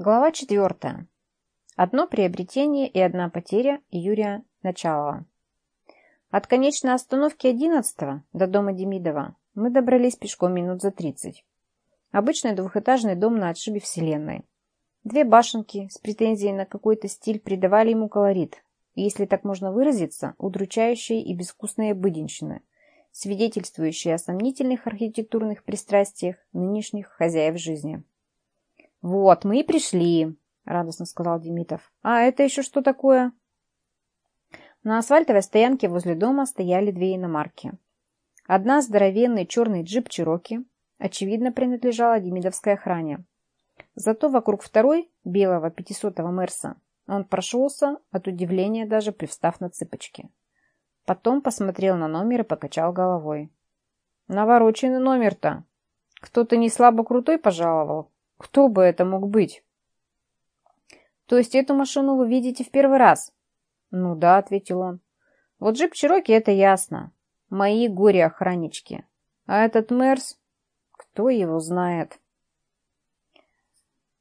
Глава четвертая. Одно приобретение и одна потеря Юрия Началова. От конечной остановки 11 до дома Демидова мы добрались пешком минут за 30. Обычный двухэтажный дом на отшибе Вселенной. Две башенки с претензией на какой-то стиль придавали ему колорит, если так можно выразиться, удручающие и безвкусные обыденщины, свидетельствующие о сомнительных архитектурных пристрастиях нынешних хозяев жизни. «Вот, мы и пришли», — радостно сказал Демитов. «А это еще что такое?» На асфальтовой стоянке возле дома стояли две иномарки. Одна здоровенный черный джип Чироки, очевидно, принадлежала демидовской охране. Зато вокруг второй, белого 500-го Мерса, он прошелся, от удивления даже привстав на цыпочки. Потом посмотрел на номер и покачал головой. «Навороченный номер-то! Кто-то не слабо крутой пожаловал. Кто бы это мог быть?» «То есть эту машину вы видите в первый раз?» «Ну да», — ответил он. «Вот джип Чироки — это ясно. Мои горе-охраннички. А этот Мерс, кто его знает?»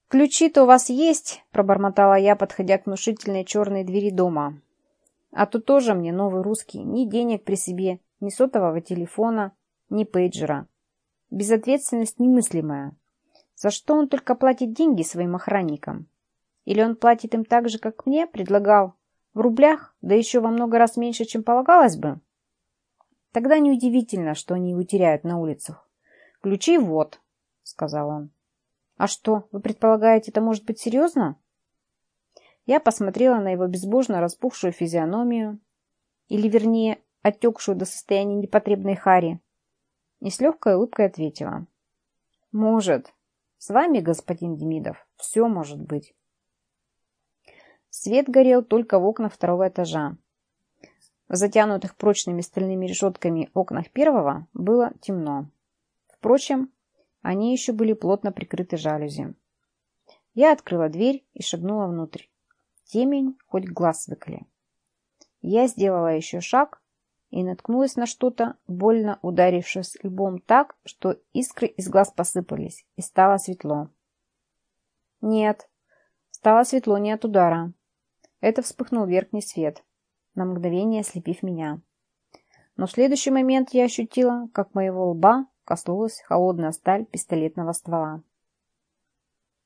«Ключи-то у вас есть?» – пробормотала я, подходя к внушительной черной двери дома. «А тут тоже мне новый русский. Ни денег при себе, ни сотового телефона, ни пейджера. Безответственность немыслимая. За что он только платит деньги своим охранникам? Или он платит им так же, как мне предлагал, в рублях, да еще во много раз меньше, чем полагалось бы? Тогда неудивительно, что они его теряют на улицах. «Ключи вот», — сказал он. «А что, вы предполагаете, это может быть серьезно?» Я посмотрела на его безбожно распухшую физиономию, или, вернее, отекшую до состояния непотребной хари, и с легкой улыбкой ответила. «Может. С вами, господин Демидов, все может быть». Свет горел только в окнах второго этажа. В затянутых прочными стальными решетками окнах первого было темно. Впрочем, они еще были плотно прикрыты жалюзи. Я открыла дверь и шагнула внутрь. Темень хоть глаз выколи. Я сделала еще шаг и наткнулась на что-то, больно ударившись лбом так, что искры из глаз посыпались, и стало светло. Нет, стало светло не от удара. Это вспыхнул верхний свет, на мгновение ослепив меня. Но в следующий момент я ощутила, как моего лба коснулась холодная сталь пистолетного ствола.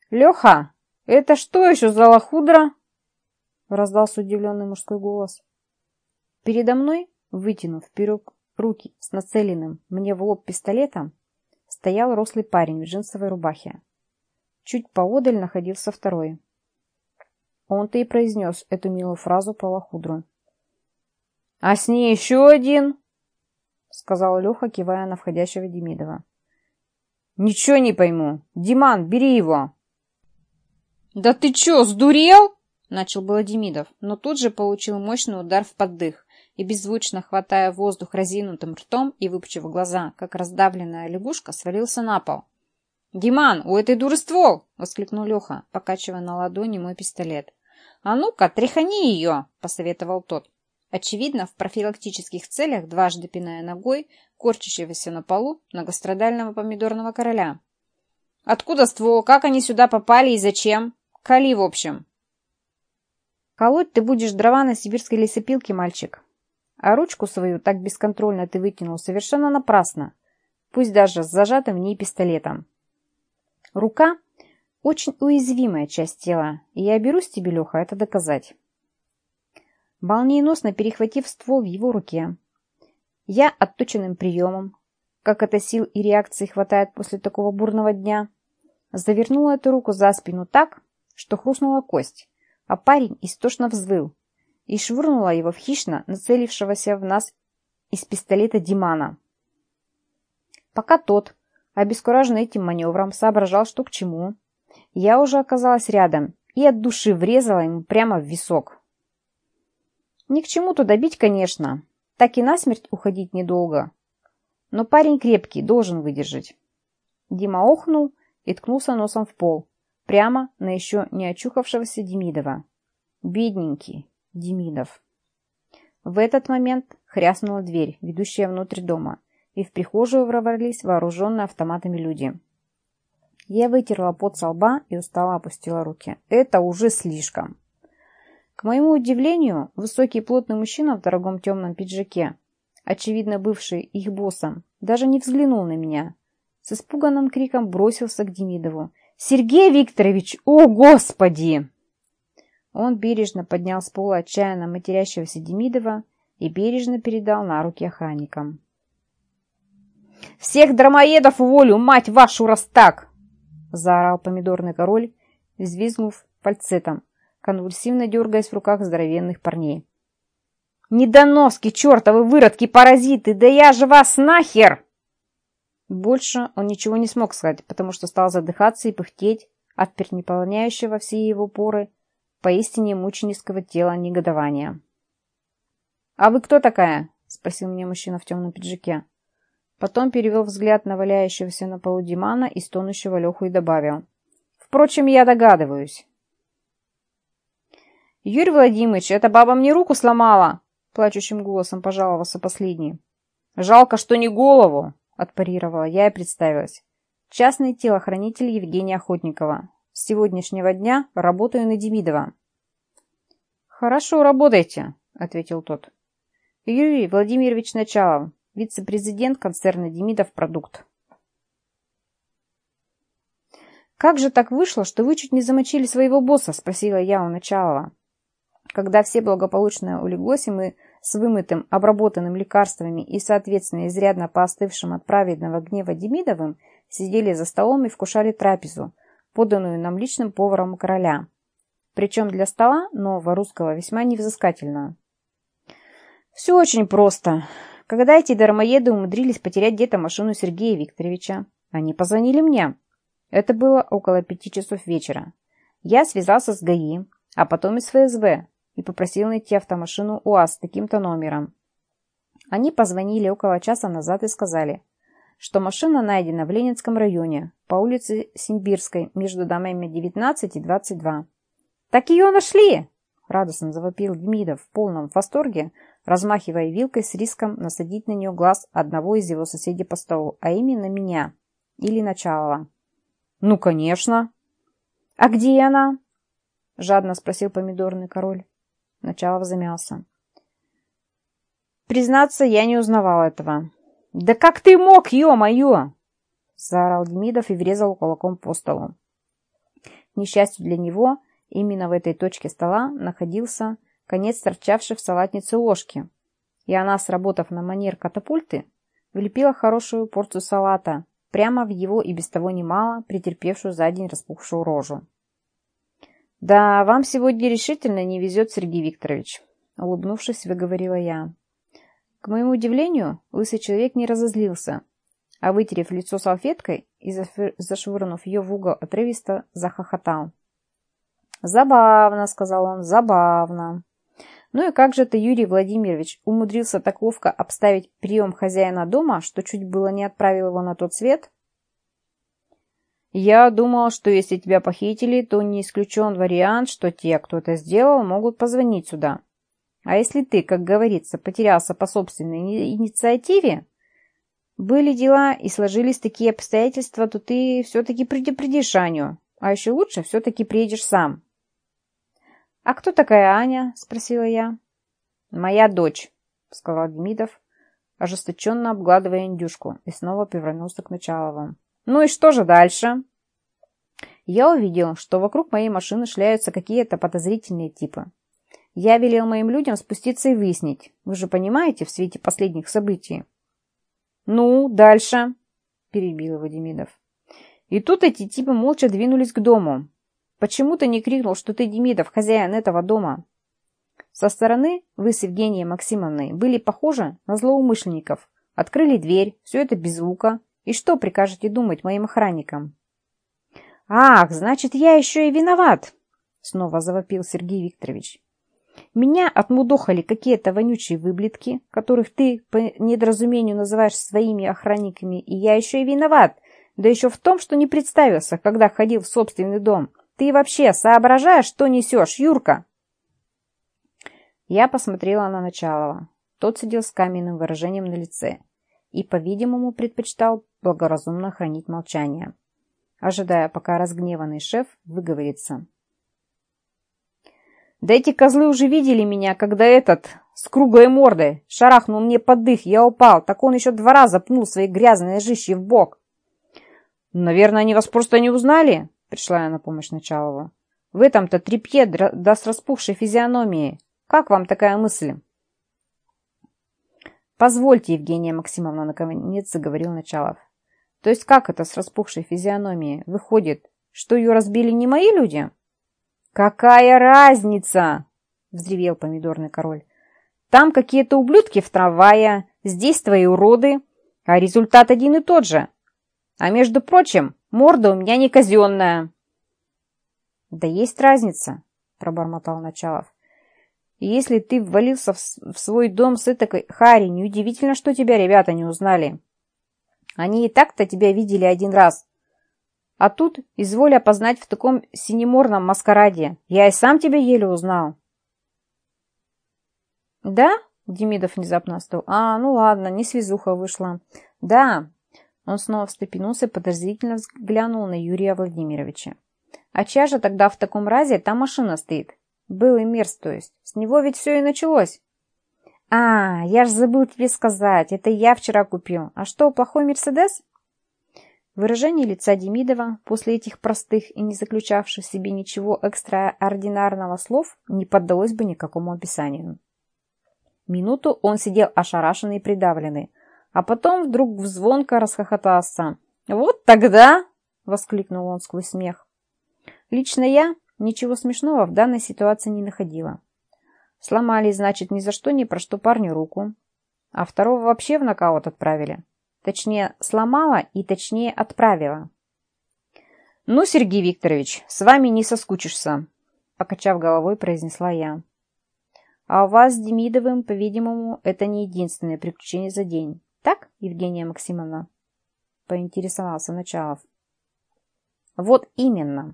«Леха, это что еще за лохудра?» раздался удивленный мужской голос. Передо мной, вытянув вперед руки с нацеленным мне в лоб пистолетом, стоял рослый парень в джинсовой рубахе. Чуть поодаль находился второй. Он-то и произнес эту милую фразу про лохудру. «А с ней еще один!» — сказал Леха, кивая на входящего Демидова. «Ничего не пойму. Диман, бери его!» «Да ты чё, сдурел?» — начал было Демидов, но тут же получил мощный удар в поддых и, беззвучно хватая воздух разинутым ртом и выпучив глаза, как раздавленная лягушка, свалился на пол. «Диман, у этой дуры ствол!» — воскликнул Леха, покачивая на ладони мой пистолет. «А ну-ка, тряхани ее!» — посоветовал тот очевидно, в профилактических целях дважды пиная ногой корчащегося на полу многострадального помидорного короля. «Откуда ствол? Как они сюда попали и зачем? Кали, в общем!» «Колоть ты будешь дрова на сибирской лесопилке, мальчик. А ручку свою так бесконтрольно ты вытянул совершенно напрасно, пусть даже с зажатым в ней пистолетом. Рука — очень уязвимая часть тела, и я берусь тебе, Леха, это доказать» молниеносно перехватив ствол в его руке. Я отточенным приемом, как это сил и реакции хватает после такого бурного дня, завернула эту руку за спину так, что хрустнула кость, а парень истошно взвыл и швырнула его в хищно нацелившегося в нас из пистолета Димана. Пока тот, обескураженный этим маневром, соображал, что к чему, я уже оказалась рядом и от души врезала ему прямо в висок. Ни к чему туда бить, конечно. Так и насмерть уходить недолго. Но парень крепкий, должен выдержать. Дима охнул и ткнулся носом в пол, прямо на еще не очухавшегося Демидова. Бедненький Демидов. В этот момент хряснула дверь, ведущая внутрь дома, и в прихожую ворвались вооруженные автоматами люди. Я вытерла пот со лба и устало опустила руки. Это уже слишком. К моему удивлению, высокий плотный мужчина в дорогом темном пиджаке, очевидно бывший их боссом, даже не взглянул на меня. С испуганным криком бросился к Демидову. «Сергей Викторович! О, Господи!» Он бережно поднял с пола отчаянно матерящегося Демидова и бережно передал на руки охранникам. «Всех драмоедов уволю, мать вашу, раз так!» заорал помидорный король, взвизгнув фальцетом, конвульсивно дергаясь в руках здоровенных парней. «Недоноски, чертовы выродки, паразиты! Да я же вас нахер!» Больше он ничего не смог сказать, потому что стал задыхаться и пыхтеть от переполняющего все его поры поистине мученического тела негодования. «А вы кто такая?» — спросил меня мужчина в темном пиджаке. Потом перевел взгляд на валяющегося на полу Димана и стонущего Леху и добавил. «Впрочем, я догадываюсь». «Юрий Владимирович, эта баба мне руку сломала!» Плачущим голосом пожаловался последний. «Жалко, что не голову!» Отпарировала я и представилась. Частный телохранитель Евгения Охотникова. С сегодняшнего дня работаю на Демидова. «Хорошо, работайте», — ответил тот. «Юрий Владимирович Началов, вице-президент концерна Демидов Продукт». «Как же так вышло, что вы чуть не замочили своего босса?» — спросила я у Началова. Когда все благополучно улеглось, и мы с вымытым, обработанным лекарствами и, соответственно, изрядно поостывшим от праведного гнева Демидовым, сидели за столом и вкушали трапезу, поданную нам личным поваром короля. Причем для стола нового русского весьма невзыскательную. Все очень просто. Когда эти дармоеды умудрились потерять где-то машину Сергея Викторовича, они позвонили мне. Это было около пяти часов вечера. Я связался с ГАИ, а потом и с ФСБ, и попросил найти автомашину УАЗ с таким-то номером. Они позвонили около часа назад и сказали, что машина найдена в Ленинском районе, по улице Симбирской, между домами 19 и 22. «Так ее нашли!» – радостно завопил Демидов в полном восторге, размахивая вилкой с риском насадить на нее глаз одного из его соседей по столу, а именно меня или Началова. «Ну, конечно!» «А где она?» – жадно спросил помидорный король. Началов замялся. Признаться, я не узнавал этого. «Да как ты мог, ё-моё!» Заорал Демидов и врезал кулаком по столу. К несчастью для него, именно в этой точке стола находился конец торчавшей в салатнице ложки, и она, сработав на манер катапульты, влепила хорошую порцию салата прямо в его и без того немало претерпевшую за день распухшую рожу. «Да, вам сегодня решительно не везет, Сергей Викторович», — улыбнувшись, выговорила я. К моему удивлению, лысый человек не разозлился, а, вытерев лицо салфеткой и зашвырнув ее в угол, отрывисто захохотал. «Забавно», — сказал он, — «забавно». «Ну и как же ты, Юрий Владимирович, умудрился так ловко обставить прием хозяина дома, что чуть было не отправил его на тот свет?» Я думал, что если тебя похитили, то не исключен вариант, что те, кто это сделал, могут позвонить сюда. А если ты, как говорится, потерялся по собственной инициативе, были дела и сложились такие обстоятельства, то ты все-таки предупредишь Аню, а еще лучше все-таки приедешь сам. «А кто такая Аня?» – спросила я. «Моя дочь», – сказал Демидов, ожесточенно обгладывая индюшку, и снова повернулся к Началову. Ну и что же дальше? Я увидел, что вокруг моей машины шляются какие-то подозрительные типы. Я велел моим людям спуститься и выяснить. Вы же понимаете в свете последних событий. Ну, дальше, перебил его Демидов. И тут эти типы молча двинулись к дому. Почему ты не крикнул, что ты Демидов, хозяин этого дома? Со стороны вы с Евгенией Максимовной были похожи на злоумышленников. Открыли дверь, все это без звука, и что прикажете думать моим охранникам? Ах, значит, я еще и виноват! Снова завопил Сергей Викторович. Меня отмудохали какие-то вонючие выблетки, которых ты по недоразумению называешь своими охранниками, и я еще и виноват, да еще в том, что не представился, когда ходил в собственный дом. Ты вообще соображаешь, что несешь, Юрка? Я посмотрела на Началова. Тот сидел с каменным выражением на лице и, по-видимому, предпочитал благоразумно хранить молчание. ожидая, пока разгневанный шеф выговорится. Да эти козлы уже видели меня, когда этот с круглой мордой шарахнул мне под дых, я упал, так он еще два раза пнул свои грязные жищи в бок. Наверное, они вас просто не узнали, пришла я на помощь Началову. В этом-то трепье да с распухшей физиономией. Как вам такая мысль? Позвольте, Евгения Максимовна, наконец заговорил Началов. То есть как это с распухшей физиономией? Выходит, что ее разбили не мои люди? «Какая разница?» — взревел помидорный король. «Там какие-то ублюдки в трамвае, здесь твои уроды, а результат один и тот же. А между прочим, морда у меня не казенная». «Да есть разница», — пробормотал Началов. «Если ты ввалился в, свой дом с этой Хари, неудивительно, что тебя ребята не узнали. Они и так-то тебя видели один раз, а тут изволь опознать в таком синеморном маскараде. Я и сам тебя еле узнал. Да? Демидов внезапно остыл. А, ну ладно, не связуха вышла. Да. Он снова встрепенулся и подозрительно взглянул на Юрия Владимировича. А чья же тогда в таком разе та машина стоит? Был и мерз, то есть. С него ведь все и началось. А, я ж забыл тебе сказать. Это я вчера купил. А что, плохой Мерседес? Выражение лица Демидова после этих простых и не заключавших в себе ничего экстраординарного слов не поддалось бы никакому описанию. Минуту он сидел ошарашенный и придавленный, а потом вдруг звонко расхохотался. «Вот тогда!» — воскликнул он сквозь смех. «Лично я ничего смешного в данной ситуации не находила. Сломали, значит, ни за что ни про что парню руку, а второго вообще в нокаут отправили». Точнее, сломала и точнее отправила. «Ну, Сергей Викторович, с вами не соскучишься», — покачав головой, произнесла я. «А у вас с Демидовым, по-видимому, это не единственное приключение за день. Так, Евгения Максимовна?» — поинтересовался Началов. «Вот именно».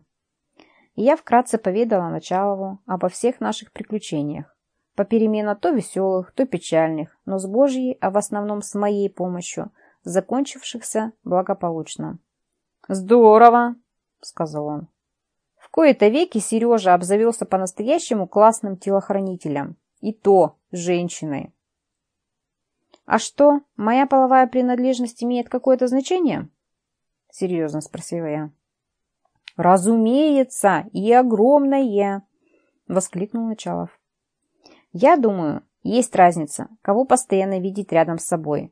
Я вкратце поведала Началову обо всех наших приключениях, попеременно то веселых, то печальных, но с Божьей, а в основном с моей помощью — закончившихся благополучно. «Здорово!» — сказал он. В кои-то веки Сережа обзавелся по-настоящему классным телохранителем. И то женщиной. «А что, моя половая принадлежность имеет какое-то значение?» — серьезно спросила я. «Разумеется, и огромное!» — воскликнул Началов. «Я думаю, есть разница, кого постоянно видеть рядом с собой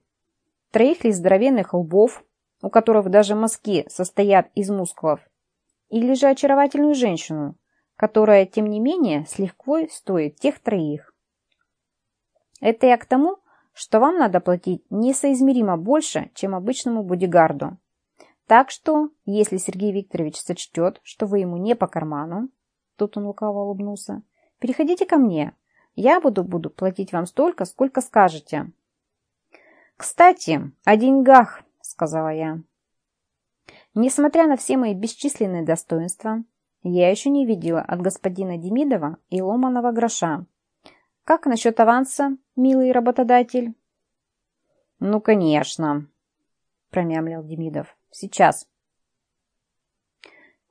троих ли здоровенных лбов, у которых даже мазки состоят из мускулов, или же очаровательную женщину, которая, тем не менее, с легкой стоит тех троих. Это я к тому, что вам надо платить несоизмеримо больше, чем обычному бодигарду. Так что, если Сергей Викторович сочтет, что вы ему не по карману, тут он лукаво улыбнулся, переходите ко мне. Я буду, буду платить вам столько, сколько скажете. «Кстати, о деньгах», — сказала я. Несмотря на все мои бесчисленные достоинства, я еще не видела от господина Демидова и ломаного гроша. Как насчет аванса, милый работодатель? Ну, конечно, промямлил Демидов. Сейчас.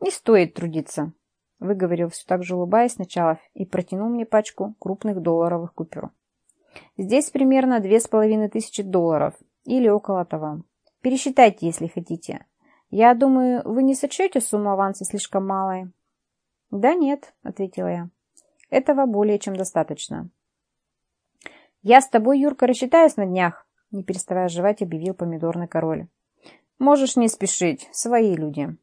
Не стоит трудиться, выговорил все так же улыбаясь сначала и протянул мне пачку крупных долларовых купюр. Здесь примерно две с половиной тысячи долларов или около того. Пересчитайте, если хотите. Я думаю, вы не сочтете сумму аванса слишком малой? Да нет, ответила я. Этого более чем достаточно. Я с тобой, Юрка, рассчитаюсь на днях, не переставая жевать, объявил помидорный король. Можешь не спешить, свои люди.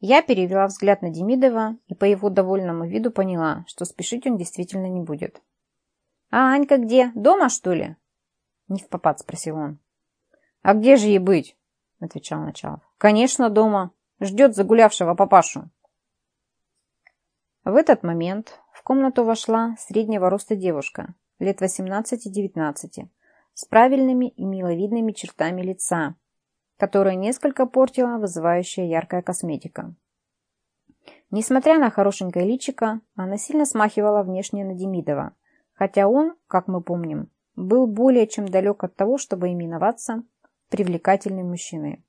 Я перевела взгляд на Демидова и по его довольному виду поняла, что спешить он действительно не будет. «А Анька где? Дома, что ли?» Не в попад спросил он. «А где же ей быть?» отвечал Началов. «Конечно, дома. Ждет загулявшего папашу». В этот момент в комнату вошла среднего роста девушка, лет 18-19, с правильными и миловидными чертами лица, которое несколько портила вызывающая яркая косметика. Несмотря на хорошенькое личико, она сильно смахивала внешне на Демидова, хотя он, как мы помним, был более чем далек от того, чтобы именоваться привлекательным мужчиной.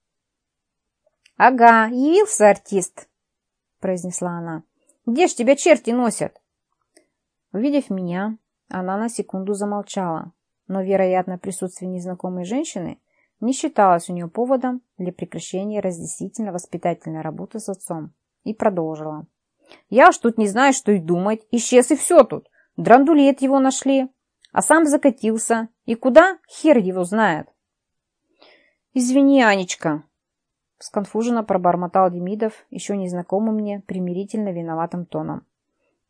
«Ага, явился артист», — произнесла она. «Где ж тебя черти носят?» Увидев меня, она на секунду замолчала, но, вероятно, присутствие незнакомой женщины не считалось у нее поводом для прекращения разъяснительно-воспитательной работы с отцом, и продолжила. «Я уж тут не знаю, что и думать. Исчез и все тут. Драндулет его нашли, а сам закатился. И куда? Хер его знает». «Извини, Анечка», — сконфуженно пробормотал Демидов, еще незнакомым мне, примирительно виноватым тоном.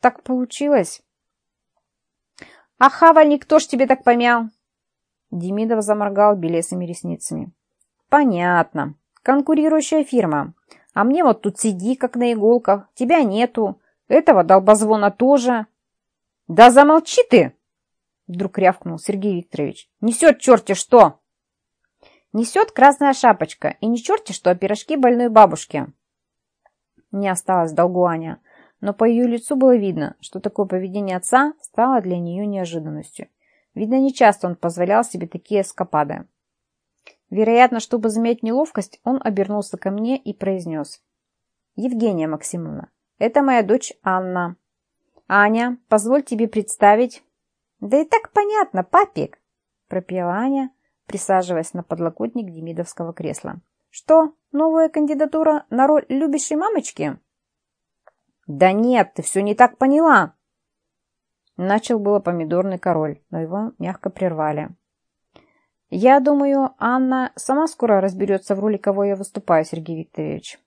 «Так получилось». «А хавальник кто ж тебе так помял?» Демидов заморгал белесыми ресницами. «Понятно. Конкурирующая фирма. А мне вот тут сиди, как на иголках. Тебя нету. Этого долбозвона тоже». «Да замолчи ты!» Вдруг рявкнул Сергей Викторович. «Несет черти что!» «Несет красная шапочка. И не черти что, а пирожки больной бабушки». Не осталось долгу Аня, но по ее лицу было видно, что такое поведение отца стало для нее неожиданностью. Видно, нечасто он позволял себе такие эскапады. Вероятно, чтобы заметить неловкость, он обернулся ко мне и произнес. «Евгения Максимовна, это моя дочь Анна. Аня, позволь тебе представить...» «Да и так понятно, папик!» пропела Аня, присаживаясь на подлокотник демидовского кресла. «Что, новая кандидатура на роль любящей мамочки?» «Да нет, ты все не так поняла!» Начал было помидорный король, но его мягко прервали. «Я думаю, Анна сама скоро разберется в роли, кого я выступаю, Сергей Викторович».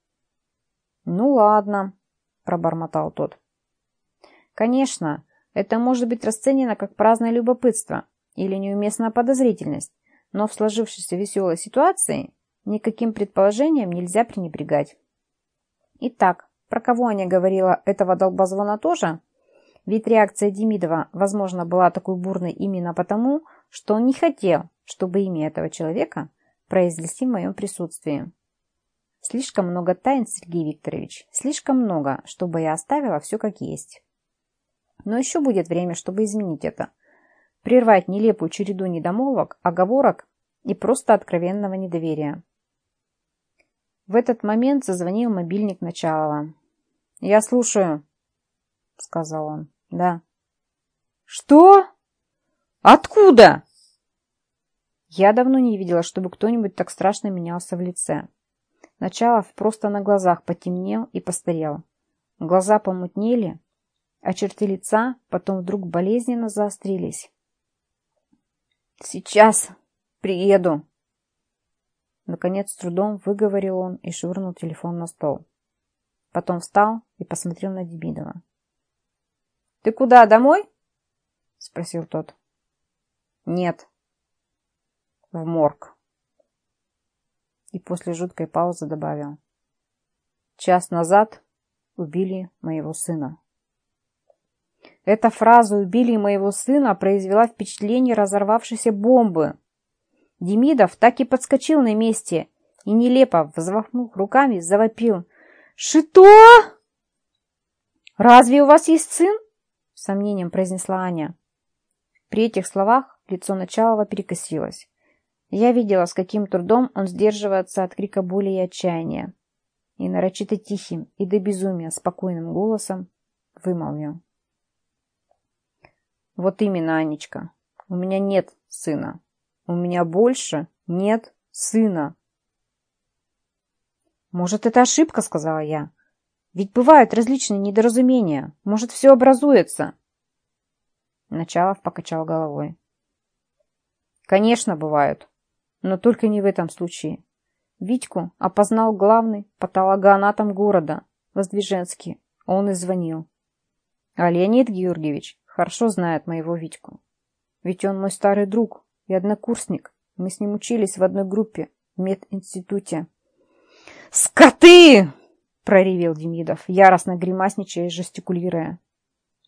«Ну ладно», – пробормотал тот. «Конечно, это может быть расценено как праздное любопытство или неуместная подозрительность, но в сложившейся веселой ситуации никаким предположением нельзя пренебрегать. Итак, про кого Аня говорила этого долбозвона тоже?» Ведь реакция Демидова, возможно, была такой бурной именно потому, что он не хотел, чтобы имя этого человека произнесли в моем присутствии. Слишком много тайн, Сергей Викторович, слишком много, чтобы я оставила все как есть. Но еще будет время, чтобы изменить это. Прервать нелепую череду недомолвок, оговорок и просто откровенного недоверия. В этот момент зазвонил мобильник Началова. «Я слушаю», — сказал он. Да. Что? Откуда? Я давно не видела, чтобы кто-нибудь так страшно менялся в лице. Началов просто на глазах потемнел и постарел. Глаза помутнели, а черты лица потом вдруг болезненно заострились. «Сейчас приеду!» Наконец, с трудом выговорил он и швырнул телефон на стол. Потом встал и посмотрел на Демидова. «Ты куда, домой?» — спросил тот. «Нет». «В морг». И после жуткой паузы добавил. «Час назад убили моего сына». Эта фраза «убили моего сына» произвела впечатление разорвавшейся бомбы. Демидов так и подскочил на месте и, нелепо взмахнув руками, завопил. «Что? Разве у вас есть сын?» с сомнением произнесла Аня. При этих словах лицо Началова перекосилось. Я видела, с каким трудом он сдерживается от крика боли и отчаяния. И нарочито тихим и до безумия спокойным голосом вымолвил. Вот именно, Анечка, у меня нет сына. У меня больше нет сына. Может, это ошибка, сказала я. Ведь бывают различные недоразумения. Может, все образуется. Началов покачал головой. Конечно, бывают. Но только не в этом случае. Витьку опознал главный патологоанатом города, Воздвиженский. Он и звонил. А Леонид Георгиевич хорошо знает моего Витьку. Ведь он мой старый друг и однокурсник. Мы с ним учились в одной группе в мединституте. «Скоты!» проревел Демидов, яростно гримасничая и жестикулируя.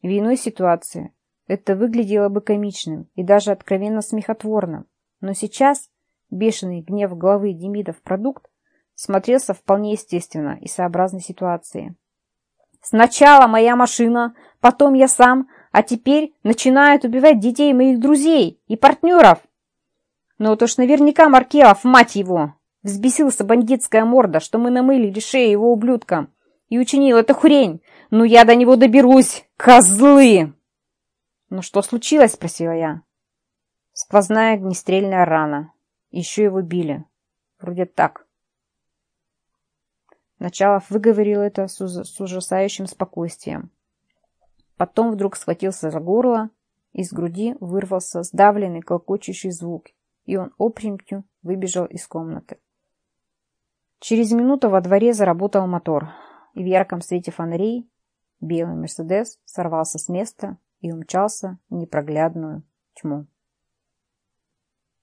В иной ситуации это выглядело бы комичным и даже откровенно смехотворным, но сейчас бешеный гнев главы Демидов продукт смотрелся вполне естественно и сообразной ситуации. «Сначала моя машина, потом я сам, а теперь начинают убивать детей моих друзей и партнеров!» «Ну вот уж наверняка Маркелов, мать его!» Взбесился бандитская морда, что мы намылили шею его ублюдкам. И учинил эту хрень. Ну я до него доберусь, козлы!» «Ну что случилось?» – спросила я. «Сквозная огнестрельная рана. Еще его били. Вроде так». Началов выговорил это с, с ужасающим спокойствием. Потом вдруг схватился за горло, из груди вырвался сдавленный колокочущий звук, и он опрометью выбежал из комнаты. Через минуту во дворе заработал мотор, и в ярком свете фонарей белый «Мерседес» сорвался с места и умчался в непроглядную тьму.